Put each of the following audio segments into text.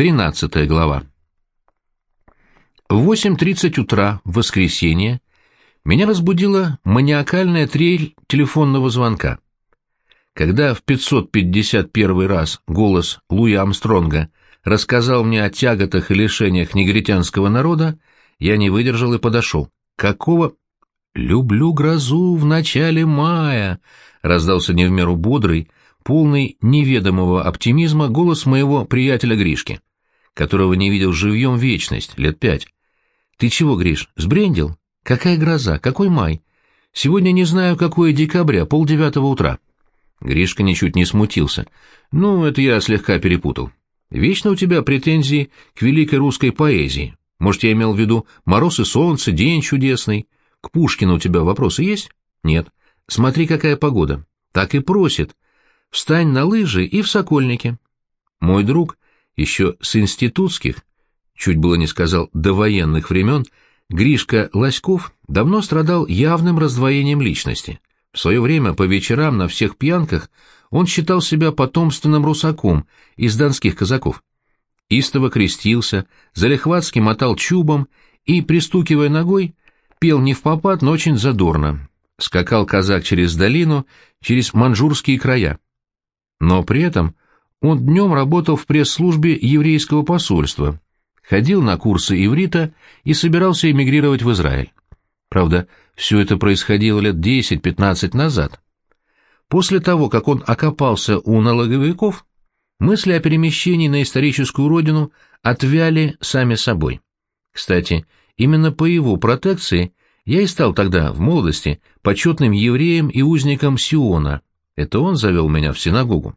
Тринадцатая глава. В 8.30 утра в воскресенье меня разбудила маниакальная трель телефонного звонка. Когда в 551 раз голос Луи Амстронга рассказал мне о тяготах и лишениях негритянского народа, я не выдержал и подошел. «Какого...» «Люблю грозу в начале мая», — раздался не в меру бодрый, полный неведомого оптимизма голос моего приятеля Гришки которого не видел живьем вечность, лет пять. «Ты чего, Гриш, сбрендил? Какая гроза? Какой май? Сегодня не знаю, какое декабря, полдевятого утра». Гришка ничуть не смутился. «Ну, это я слегка перепутал. Вечно у тебя претензии к великой русской поэзии. Может, я имел в виду «Мороз и солнце», «День чудесный». К Пушкину у тебя вопросы есть? Нет. Смотри, какая погода. Так и просит. Встань на лыжи и в Сокольнике. Мой друг еще с институтских, чуть было не сказал до военных времен, Гришка Лоськов давно страдал явным раздвоением личности. В свое время по вечерам на всех пьянках он считал себя потомственным русаком из донских казаков. Истово крестился, залихватски мотал чубом и, пристукивая ногой, пел не в попад, но очень задорно. Скакал казак через долину, через манжурские края. Но при этом он днем работал в пресс-службе еврейского посольства, ходил на курсы иврита и собирался эмигрировать в Израиль. Правда, все это происходило лет 10-15 назад. После того, как он окопался у налоговиков, мысли о перемещении на историческую родину отвяли сами собой. Кстати, именно по его протекции я и стал тогда, в молодости, почетным евреем и узником Сиона. Это он завел меня в синагогу.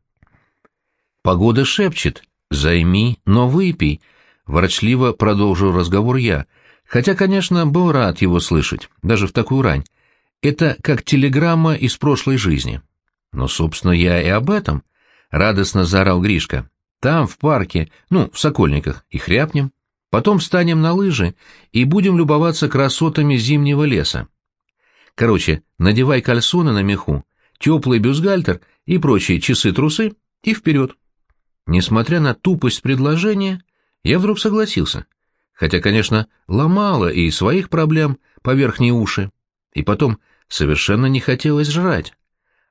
Погода шепчет «Займи, но выпей», — ворочливо продолжил разговор я, хотя, конечно, был рад его слышать, даже в такую рань. Это как телеграмма из прошлой жизни. Но, собственно, я и об этом. Радостно заорал Гришка. Там, в парке, ну, в Сокольниках, и хряпнем. Потом встанем на лыжи и будем любоваться красотами зимнего леса. Короче, надевай кальсоны на меху, теплый бюстгальтер и прочие часы-трусы и вперед. Несмотря на тупость предложения, я вдруг согласился. Хотя, конечно, ломало и своих проблем по уши. И потом совершенно не хотелось жрать.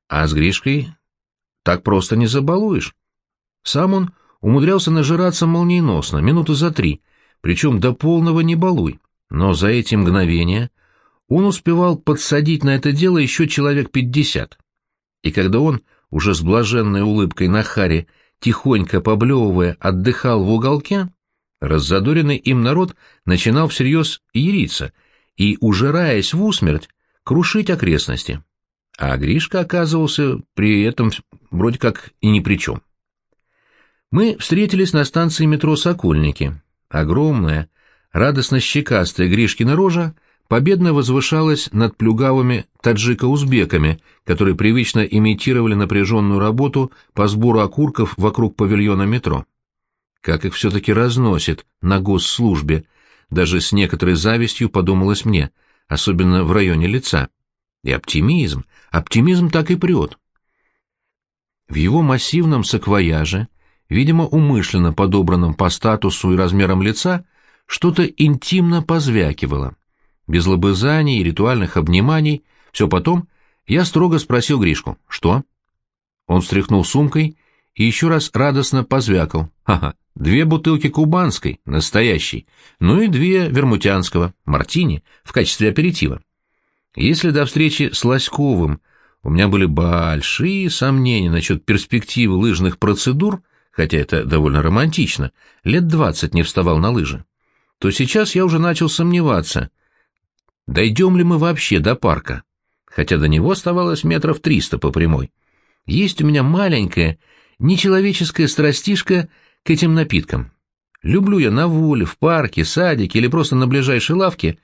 А с Гришкой так просто не забалуешь. Сам он умудрялся нажираться молниеносно, минуты за три, причем до полного не балуй. Но за эти мгновения он успевал подсадить на это дело еще человек пятьдесят. И когда он, уже с блаженной улыбкой на харе, тихонько поблевывая, отдыхал в уголке, раззадоренный им народ начинал всерьез яриться и, ужираясь в усмерть, крушить окрестности. А Гришка оказывался при этом вроде как и ни при чем. Мы встретились на станции метро «Сокольники». Огромная, радостно-щекастая Гришкина рожа победно возвышалась над плюгавыми таджико-узбеками, которые привычно имитировали напряженную работу по сбору окурков вокруг павильона метро. Как их все-таки разносит на госслужбе, даже с некоторой завистью подумалось мне, особенно в районе лица. И оптимизм, оптимизм так и прет. В его массивном саквояже, видимо, умышленно подобранном по статусу и размерам лица, что-то интимно позвякивало без лобызаний и ритуальных обниманий, все потом, я строго спросил Гришку, что? Он встряхнул сумкой и еще раз радостно позвякал. Ага, две бутылки кубанской, настоящей, ну и две вермутянского, мартини, в качестве аперитива. Если до встречи с Лоськовым у меня были большие сомнения насчет перспективы лыжных процедур, хотя это довольно романтично, лет двадцать не вставал на лыжи, то сейчас я уже начал сомневаться — Дойдем ли мы вообще до парка? Хотя до него оставалось метров триста по прямой. Есть у меня маленькая, нечеловеческая страстишка к этим напиткам. Люблю я на воле, в парке, садике или просто на ближайшей лавке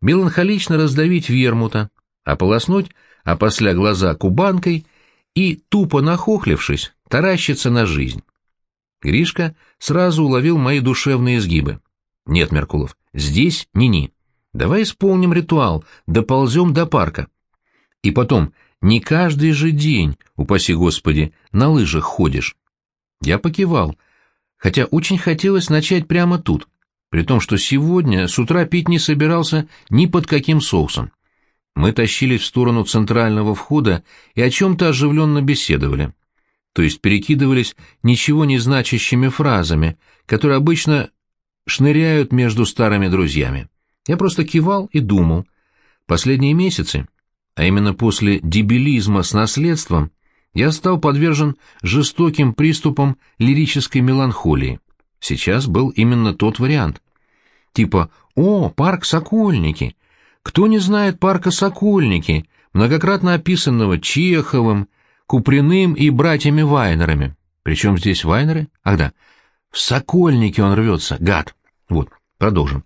меланхолично раздавить вермута, ополоснуть, а после глаза кубанкой и, тупо нахохлившись, таращиться на жизнь. Гришка сразу уловил мои душевные изгибы. Нет, Меркулов, здесь ни-ни. Давай исполним ритуал, доползем до парка. И потом, не каждый же день, упаси Господи, на лыжах ходишь. Я покивал. хотя очень хотелось начать прямо тут, при том, что сегодня с утра пить не собирался ни под каким соусом. Мы тащились в сторону центрального входа и о чем-то оживленно беседовали. То есть перекидывались ничего не значащими фразами, которые обычно шныряют между старыми друзьями. Я просто кивал и думал. Последние месяцы, а именно после дебилизма с наследством, я стал подвержен жестоким приступам лирической меланхолии. Сейчас был именно тот вариант. Типа «О, парк Сокольники!» Кто не знает парка Сокольники, многократно описанного Чеховым, Куприным и братьями Вайнерами? Причем здесь Вайнеры? Ах да, в Сокольнике он рвется, гад. Вот, продолжим.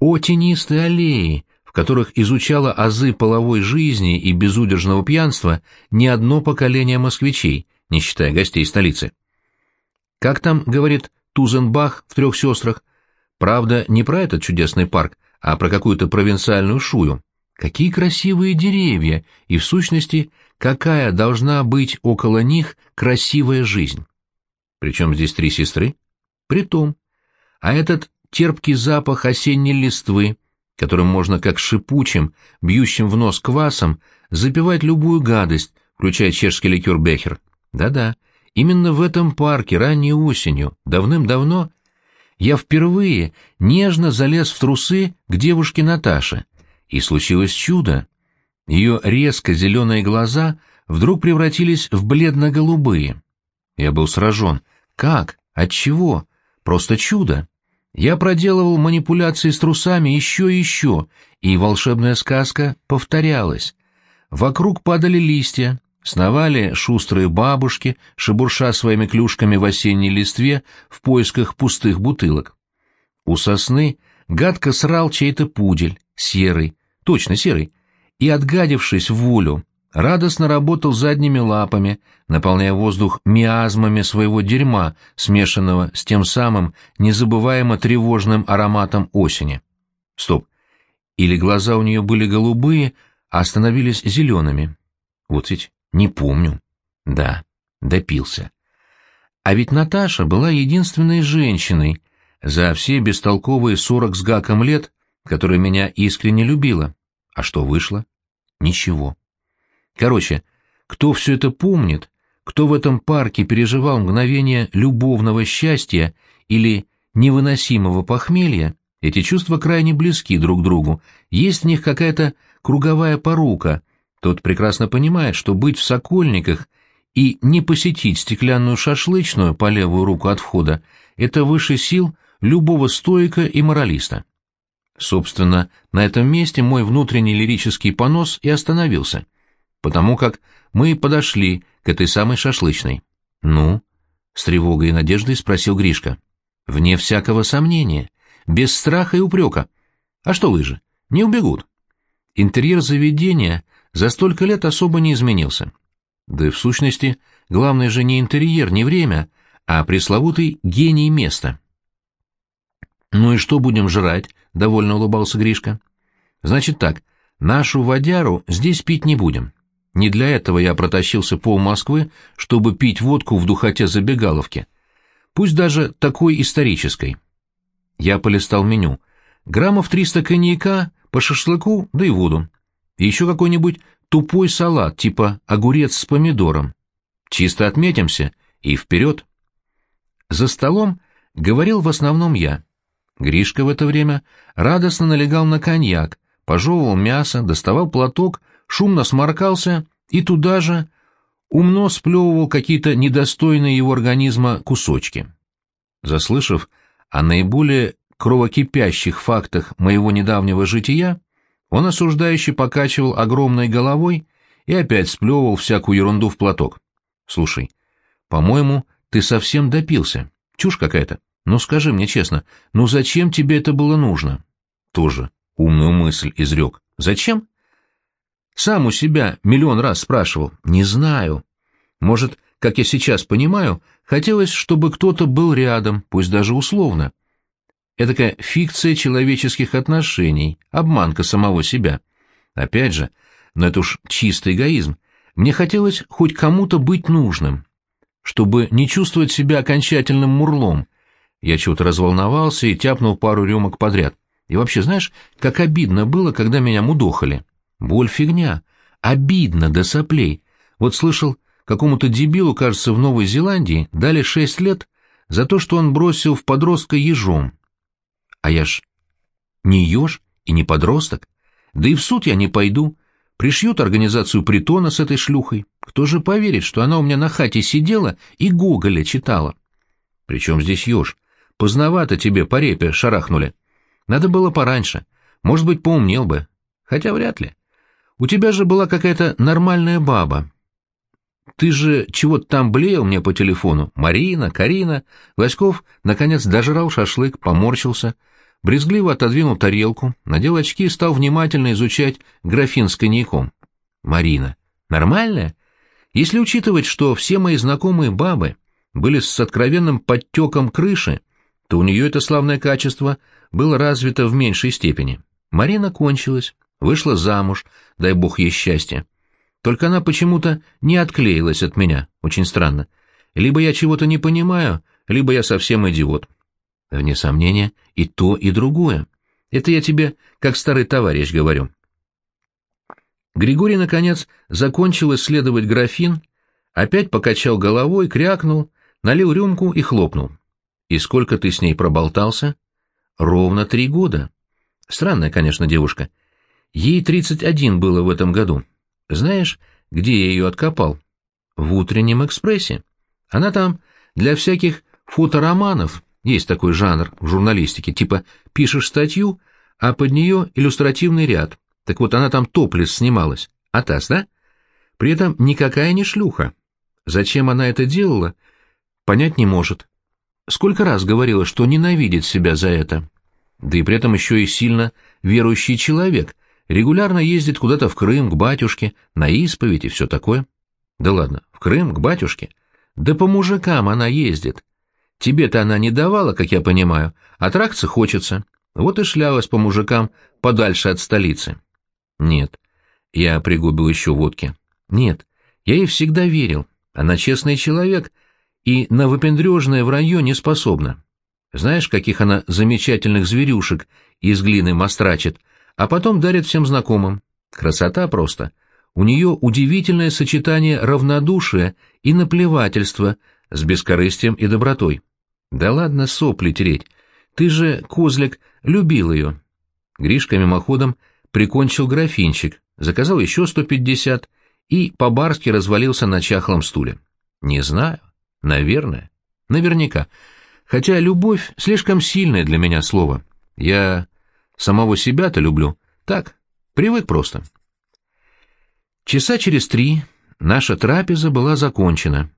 О тенистой аллеи, в которых изучало азы половой жизни и безудержного пьянства не одно поколение москвичей, не считая гостей столицы. Как там, говорит Тузенбах в «Трех сестрах», правда, не про этот чудесный парк, а про какую-то провинциальную шую. Какие красивые деревья, и в сущности, какая должна быть около них красивая жизнь. Причем здесь три сестры? Притом. А этот терпкий запах осенней листвы, которым можно как шипучим, бьющим в нос квасом, запивать любую гадость, включая чешский ликер Бехер. Да-да, именно в этом парке ранней осенью, давным-давно, я впервые нежно залез в трусы к девушке Наташе, и случилось чудо. Ее резко зеленые глаза вдруг превратились в бледно-голубые. Я был сражен. Как? От чего? Просто чудо. Я проделывал манипуляции с трусами еще и еще, и волшебная сказка повторялась. Вокруг падали листья, сновали шустрые бабушки, шебурша своими клюшками в осенней листве в поисках пустых бутылок. У сосны гадко срал чей-то пудель, серый, точно серый, и, отгадившись в волю, радостно работал задними лапами, наполняя воздух миазмами своего дерьма, смешанного с тем самым незабываемо тревожным ароматом осени. Стоп. Или глаза у нее были голубые, а становились зелеными. Вот ведь не помню. Да, допился. А ведь Наташа была единственной женщиной за все бестолковые сорок с гаком лет, которая меня искренне любила. А что вышло? Ничего. Короче, кто все это помнит, кто в этом парке переживал мгновение любовного счастья или невыносимого похмелья, эти чувства крайне близки друг другу, есть в них какая-то круговая порука, тот прекрасно понимает, что быть в Сокольниках и не посетить стеклянную шашлычную по левую руку от входа — это выше сил любого стоика и моралиста. Собственно, на этом месте мой внутренний лирический понос и остановился, потому как мы подошли к этой самой шашлычной. «Ну?» — с тревогой и надеждой спросил Гришка. «Вне всякого сомнения, без страха и упрека. А что лыжи? Не убегут». Интерьер заведения за столько лет особо не изменился. Да и в сущности, главное же не интерьер, не время, а пресловутый гений места. «Ну и что будем жрать?» — довольно улыбался Гришка. «Значит так, нашу водяру здесь пить не будем. Не для этого я протащился пол Москвы, чтобы пить водку в духоте забегаловки. Пусть даже такой исторической». Я полистал меню. Граммов триста коньяка, по шашлыку, да и воду. И еще какой-нибудь тупой салат, типа огурец с помидором. Чисто отметимся и вперед. За столом говорил в основном я. Гришка в это время радостно налегал на коньяк, пожевывал мясо, доставал платок, шумно сморкался и туда же умно сплевывал какие-то недостойные его организма кусочки. Заслышав о наиболее кровокипящих фактах моего недавнего жития, он осуждающе покачивал огромной головой и опять сплевывал всякую ерунду в платок. «Слушай, по-моему, ты совсем допился. Чушь какая-то. Ну скажи мне честно, ну зачем тебе это было нужно? Тоже умную мысль изрек. Зачем? Сам у себя миллион раз спрашивал. Не знаю. Может, как я сейчас понимаю, хотелось, чтобы кто-то был рядом, пусть даже условно. Этакая фикция человеческих отношений, обманка самого себя. Опять же, но это уж чистый эгоизм. Мне хотелось хоть кому-то быть нужным, чтобы не чувствовать себя окончательным мурлом, Я чего-то разволновался и тяпнул пару рюмок подряд. И вообще, знаешь, как обидно было, когда меня мудохали. Боль фигня. Обидно до соплей. Вот слышал, какому-то дебилу, кажется, в Новой Зеландии дали шесть лет за то, что он бросил в подростка ежом. А я ж не еж и не подросток. Да и в суд я не пойду. Пришьют организацию притона с этой шлюхой. Кто же поверит, что она у меня на хате сидела и Гоголя читала? Причем здесь еж? Поздновато тебе по репе шарахнули. Надо было пораньше. Может быть, поумнел бы. Хотя вряд ли. У тебя же была какая-то нормальная баба. Ты же чего-то там блеял мне по телефону. Марина, Карина. Васьков, наконец, дожрал шашлык, поморщился — брезгливо отодвинул тарелку, надел очки и стал внимательно изучать графин с коньяком. «Марина, нормальная? Если учитывать, что все мои знакомые бабы были с откровенным подтеком крыши, то у нее это славное качество было развито в меньшей степени. Марина кончилась, вышла замуж, дай бог ей счастья. Только она почему-то не отклеилась от меня, очень странно. Либо я чего-то не понимаю, либо я совсем идиот. Вне сомнения, и то, и другое. Это я тебе, как старый товарищ, говорю. Григорий, наконец, закончил исследовать графин, опять покачал головой, крякнул, налил рюмку и хлопнул. «И сколько ты с ней проболтался?» «Ровно три года. Странная, конечно, девушка. Ей тридцать один было в этом году. Знаешь, где я ее откопал?» «В утреннем экспрессе. Она там для всяких фотороманов есть такой жанр в журналистике, типа пишешь статью, а под нее иллюстративный ряд. Так вот, она там топлес снималась. Атас, да? При этом никакая не шлюха. Зачем она это делала, понять не может. Сколько раз говорила, что ненавидит себя за это. Да и при этом еще и сильно верующий человек. Регулярно ездит куда-то в Крым, к батюшке, на исповедь и все такое. Да ладно, в Крым, к батюшке? Да по мужикам она ездит. Тебе-то она не давала, как я понимаю, а тракции хочется. Вот и шлялась по мужикам подальше от столицы. Нет. Я пригубил еще водки. Нет. Я ей всегда верил. Она честный человек и на выпендрежное вранье не способна. Знаешь, каких она замечательных зверюшек из глины мастрачит, а потом дарит всем знакомым. Красота просто. У нее удивительное сочетание равнодушия и наплевательства с бескорыстием и добротой. Да ладно сопли тереть. Ты же, козлик, любил ее. Гришка мимоходом прикончил графинчик, заказал еще сто пятьдесят и по-барски развалился на чахлом стуле. Не знаю. Наверное. Наверняка. Хотя любовь — слишком сильное для меня слово. Я самого себя-то люблю. Так, привык просто. Часа через три наша трапеза была закончена.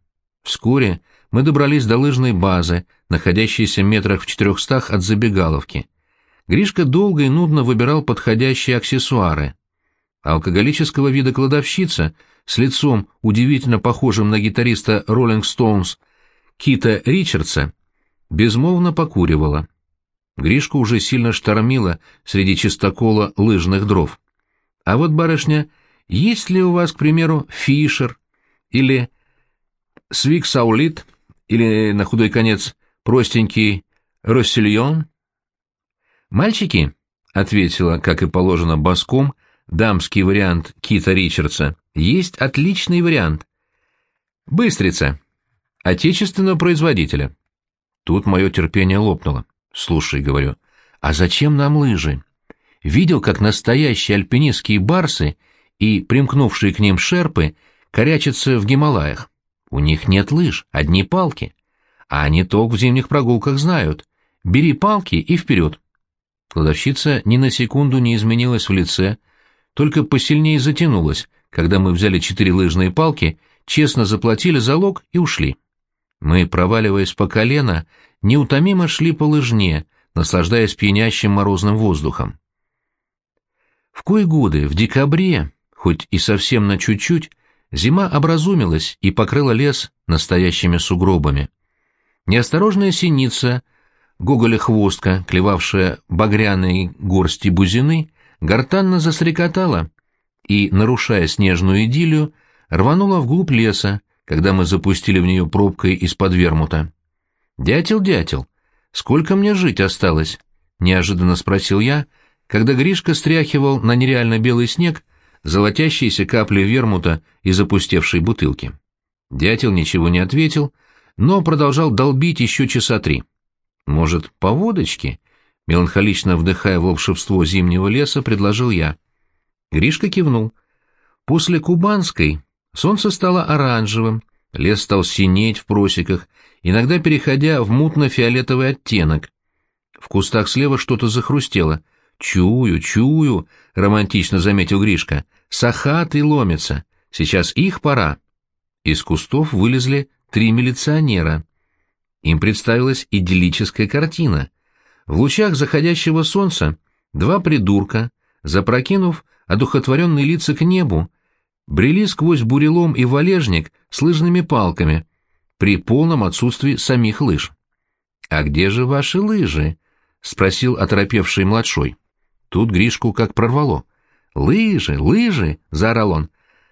Вскоре мы добрались до лыжной базы, находящейся метрах в четырехстах от забегаловки. Гришка долго и нудно выбирал подходящие аксессуары. Алкоголического вида кладовщица с лицом, удивительно похожим на гитариста Роллинг Стоунс Кита Ричардса, безмолвно покуривала. Гришку уже сильно штормило среди чистокола лыжных дров. А вот, барышня, есть ли у вас, к примеру, Фишер или Свиксаулит или, на худой конец, простенький Россельон? «Мальчики», — ответила, как и положено боском, дамский вариант Кита Ричардса, — «есть отличный вариант. Быстрица. Отечественного производителя». Тут мое терпение лопнуло. «Слушай», — говорю, — «а зачем нам лыжи? Видел, как настоящие альпинистские барсы и примкнувшие к ним шерпы корячатся в Гималаях. У них нет лыж, одни палки. А они толк в зимних прогулках знают. Бери палки и вперед. Кладовщица ни на секунду не изменилась в лице, только посильнее затянулась, когда мы взяли четыре лыжные палки, честно заплатили залог и ушли. Мы, проваливаясь по колено, неутомимо шли по лыжне, наслаждаясь пьянящим морозным воздухом. В кои годы, в декабре, хоть и совсем на чуть-чуть, Зима образумилась и покрыла лес настоящими сугробами. Неосторожная синица, гоголя-хвостка, клевавшая багряные горсти бузины, гортанно засрекотала и, нарушая снежную идиллию, рванула вглубь леса, когда мы запустили в нее пробкой из-под вермута. «Дятел, дятел, сколько мне жить осталось?» — неожиданно спросил я, когда Гришка стряхивал на нереально белый снег золотящиеся капли вермута из опустевшей бутылки. Дятел ничего не ответил, но продолжал долбить еще часа три. «Может, по водочке?» — меланхолично вдыхая волшебство зимнего леса, предложил я. Гришка кивнул. После Кубанской солнце стало оранжевым, лес стал синеть в просеках, иногда переходя в мутно-фиолетовый оттенок. В кустах слева что-то захрустело. «Чую, чую», — романтично заметил Гришка. «Сахаты ломятся. Сейчас их пора». Из кустов вылезли три милиционера. Им представилась идиллическая картина. В лучах заходящего солнца два придурка, запрокинув одухотворенные лица к небу, брели сквозь бурелом и валежник с лыжными палками при полном отсутствии самих лыж. «А где же ваши лыжи?» — спросил оторопевший младшой. Тут Гришку как прорвало. «Лыжи, лыжи!» — заорал он.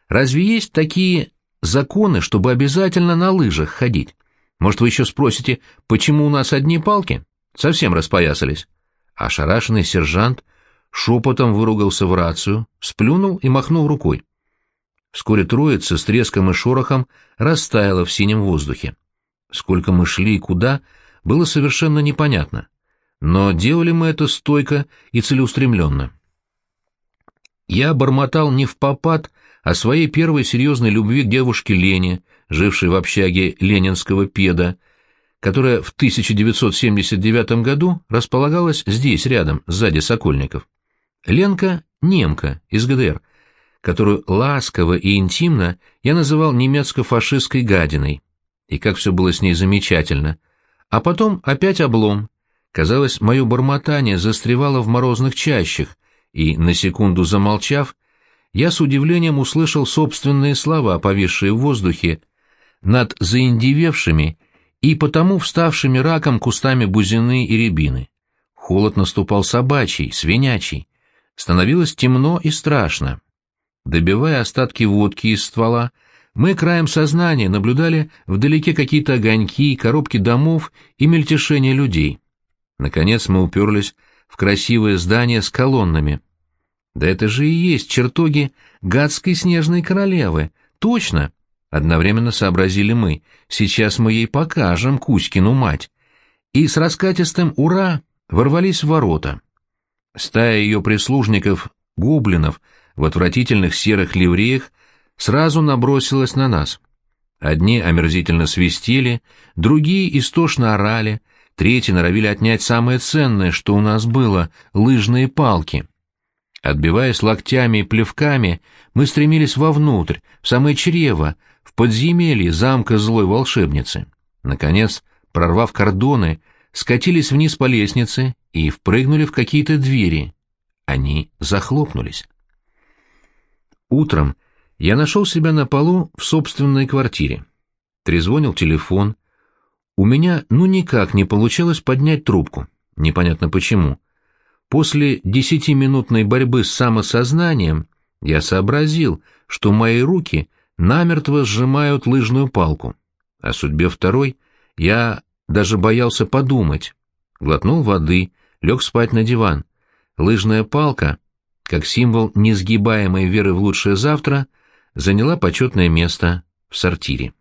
«Разве есть такие законы, чтобы обязательно на лыжах ходить? Может, вы еще спросите, почему у нас одни палки? Совсем распоясались». Ошарашенный сержант шепотом выругался в рацию, сплюнул и махнул рукой. Вскоре троица с треском и шорохом растаяла в синем воздухе. Сколько мы шли и куда, было совершенно непонятно. Но делали мы это стойко и целеустремленно. Я бормотал не в попад о своей первой серьезной любви к девушке Лене, жившей в общаге ленинского педа, которая в 1979 году располагалась здесь, рядом, сзади Сокольников. Ленка — немка из ГДР, которую ласково и интимно я называл немецко-фашистской гадиной. И как все было с ней замечательно. А потом опять облом. Казалось, мое бормотание застревало в морозных чащах, и, на секунду замолчав, я с удивлением услышал собственные слова, повисшие в воздухе, над заиндевевшими и потому вставшими раком кустами бузины и рябины. Холод наступал собачий, свинячий. Становилось темно и страшно. Добивая остатки водки из ствола, мы краем сознания наблюдали вдалеке какие-то огоньки, коробки домов и мельтешение людей. Наконец мы уперлись в красивое здание с колоннами. Да это же и есть чертоги гадской снежной королевы. Точно! Одновременно сообразили мы. Сейчас мы ей покажем Кузькину мать. И с раскатистым «Ура!» ворвались в ворота. Стая ее прислужников, гоблинов, в отвратительных серых ливреях, сразу набросилась на нас. Одни омерзительно свистели, другие истошно орали, третьи норовили отнять самое ценное, что у нас было — лыжные палки. Отбиваясь локтями и плевками, мы стремились вовнутрь, в самое чрево, в подземелье замка злой волшебницы. Наконец, прорвав кордоны, скатились вниз по лестнице и впрыгнули в какие-то двери. Они захлопнулись. Утром я нашел себя на полу в собственной квартире. Трезвонил телефон. У меня ну никак не получалось поднять трубку. Непонятно почему. После десятиминутной борьбы с самосознанием я сообразил, что мои руки намертво сжимают лыжную палку. О судьбе второй я даже боялся подумать. Глотнул воды, лег спать на диван. Лыжная палка, как символ несгибаемой веры в лучшее завтра, заняла почетное место в сортире.